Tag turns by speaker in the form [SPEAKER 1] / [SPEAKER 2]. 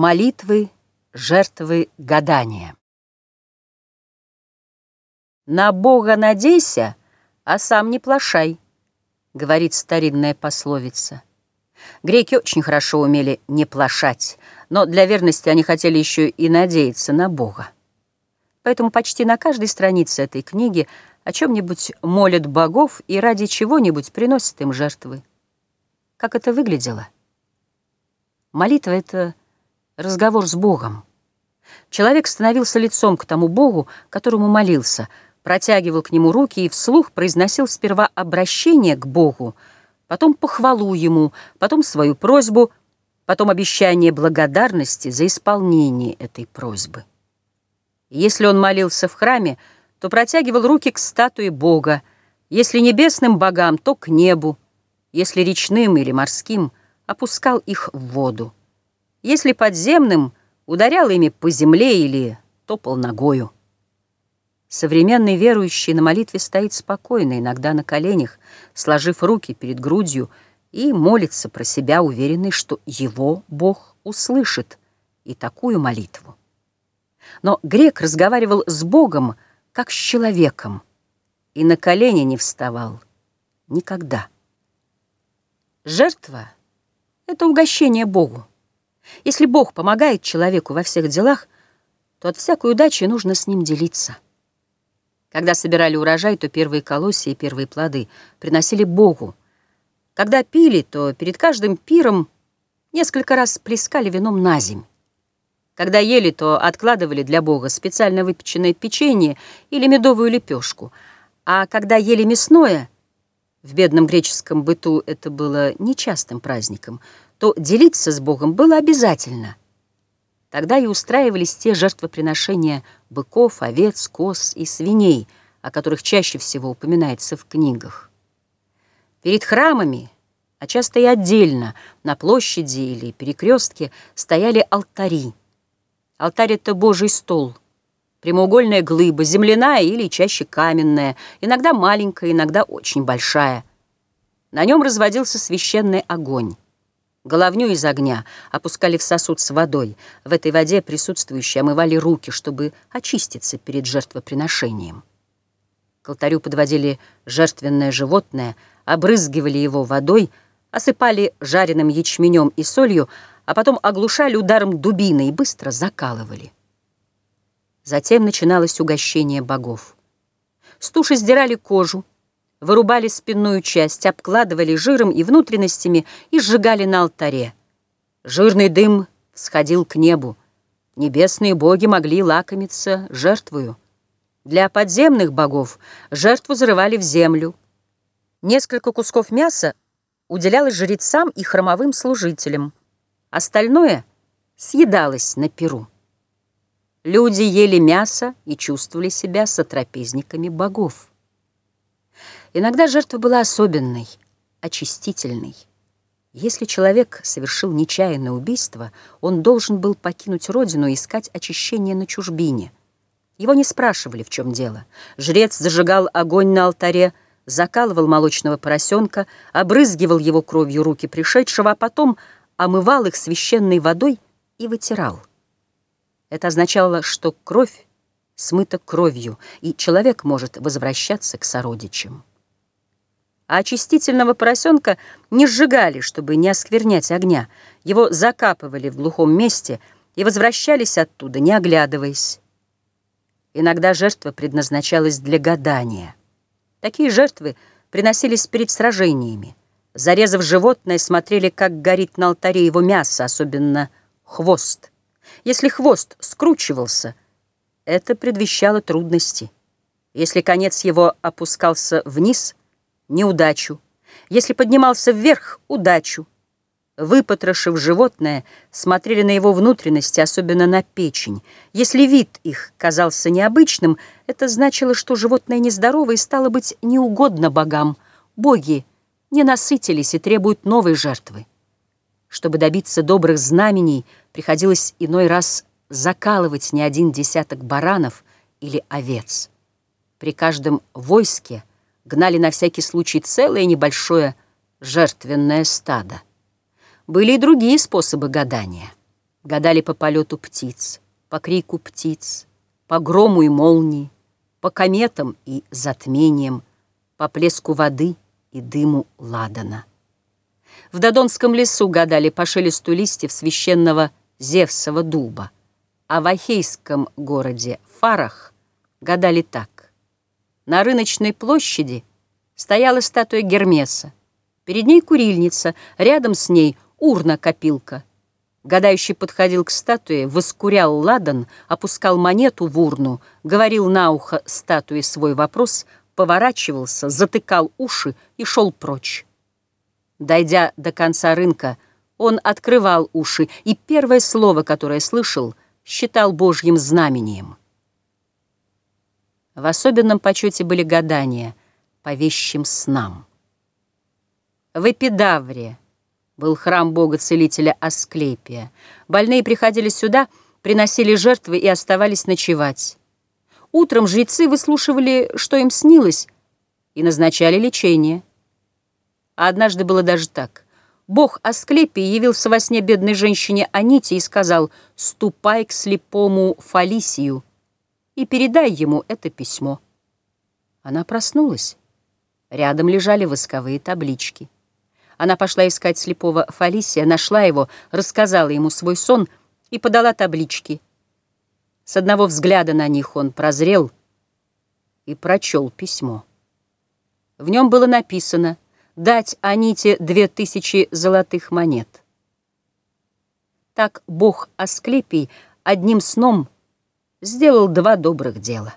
[SPEAKER 1] Молитвы, жертвы, гадания. «На Бога надейся, а сам не плашай», — говорит старинная пословица. Греки очень хорошо умели не плашать, но для верности они хотели еще и надеяться на Бога. Поэтому почти на каждой странице этой книги о чем-нибудь молят богов и ради чего-нибудь приносят им жертвы. Как это выглядело? Молитва — это разговор с Богом. Человек становился лицом к тому Богу, которому молился, протягивал к нему руки и вслух произносил сперва обращение к Богу, потом похвалу ему, потом свою просьбу, потом обещание благодарности за исполнение этой просьбы. Если он молился в храме, то протягивал руки к статуе Бога, если небесным богам, то к небу, если речным или морским, опускал их в воду. Если подземным, ударял ими по земле или топал ногою. Современный верующий на молитве стоит спокойно, иногда на коленях, сложив руки перед грудью, и молится про себя, уверенный, что его Бог услышит и такую молитву. Но грек разговаривал с Богом, как с человеком, и на колени не вставал никогда. Жертва — это угощение Богу. Если Бог помогает человеку во всех делах, то от всякой удачи нужно с ним делиться. Когда собирали урожай, то первые колосья и первые плоды приносили Богу. Когда пили, то перед каждым пиром несколько раз плескали вином на земь. Когда ели, то откладывали для Бога специально выпеченное печенье или медовую лепешку. А когда ели мясное, в бедном греческом быту это было нечастым праздником – то делиться с Богом было обязательно. Тогда и устраивались те жертвоприношения быков, овец, коз и свиней, о которых чаще всего упоминается в книгах. Перед храмами, а часто и отдельно, на площади или перекрестке, стояли алтари. Алтарь — это Божий стол, прямоугольная глыба, земляная или чаще каменная, иногда маленькая, иногда очень большая. На нем разводился священный огонь. Головню из огня опускали в сосуд с водой. В этой воде присутствующие омывали руки, чтобы очиститься перед жертвоприношением. К алтарю подводили жертвенное животное, обрызгивали его водой, осыпали жареным ячменем и солью, а потом оглушали ударом дубины и быстро закалывали. Затем начиналось угощение богов. С туши сдирали кожу, вырубали спинную часть, обкладывали жиром и внутренностями и сжигали на алтаре. Жирный дым сходил к небу. Небесные боги могли лакомиться жертвою. Для подземных богов жертву зарывали в землю. Несколько кусков мяса уделялось жрецам и хромовым служителям. Остальное съедалось на перу. Люди ели мясо и чувствовали себя сотрапезниками богов. Иногда жертва была особенной, очистительной. Если человек совершил нечаянное убийство, он должен был покинуть родину и искать очищение на чужбине. Его не спрашивали, в чем дело. Жрец зажигал огонь на алтаре, закалывал молочного поросенка, обрызгивал его кровью руки пришедшего, а потом омывал их священной водой и вытирал. Это означало, что кровь смыта кровью, и человек может возвращаться к сородичам а очистительного поросенка не сжигали, чтобы не осквернять огня. Его закапывали в глухом месте и возвращались оттуда, не оглядываясь. Иногда жертва предназначалась для гадания. Такие жертвы приносились перед сражениями. Зарезав животное, смотрели, как горит на алтаре его мясо, особенно хвост. Если хвост скручивался, это предвещало трудности. Если конец его опускался вниз — неудачу. Если поднимался вверх — удачу. Выпотрошив животное, смотрели на его внутренности, особенно на печень. Если вид их казался необычным, это значило, что животное нездорово и стало быть неугодно богам. Боги не насытились и требуют новой жертвы. Чтобы добиться добрых знамений, приходилось иной раз закалывать не один десяток баранов или овец. При каждом войске гнали на всякий случай целое небольшое жертвенное стадо. Были и другие способы гадания. Гадали по полету птиц, по крику птиц, По грому и молнии, по кометам и затмениям, По плеску воды и дыму ладана. В Додонском лесу гадали по шелесту листьев священного Зевсова дуба, а в Ахейском городе Фарах гадали так. На рыночной площади стояла статуя Гермеса, перед ней курильница, рядом с ней урна-копилка. Гадающий подходил к статуе, воскурял ладан, опускал монету в урну, говорил на ухо статуе свой вопрос, поворачивался, затыкал уши и шел прочь. Дойдя до конца рынка, он открывал уши, и первое слово, которое слышал, считал Божьим знамением. В особенном почете были гадания по вещим снам. В Эпидавре был храм бога-целителя Асклепия. Больные приходили сюда, приносили жертвы и оставались ночевать. Утром жрецы выслушивали, что им снилось, и назначали лечение. А однажды было даже так. Бог Асклепий явился во сне бедной женщине Аните и сказал «Ступай к слепому Фалисию и передай ему это письмо». Она проснулась. Рядом лежали восковые таблички. Она пошла искать слепого Фалисия, нашла его, рассказала ему свой сон и подала таблички. С одного взгляда на них он прозрел и прочел письмо. В нем было написано «Дать Аните две тысячи золотых монет». Так бог Асклепий одним сном сделал два добрых дела.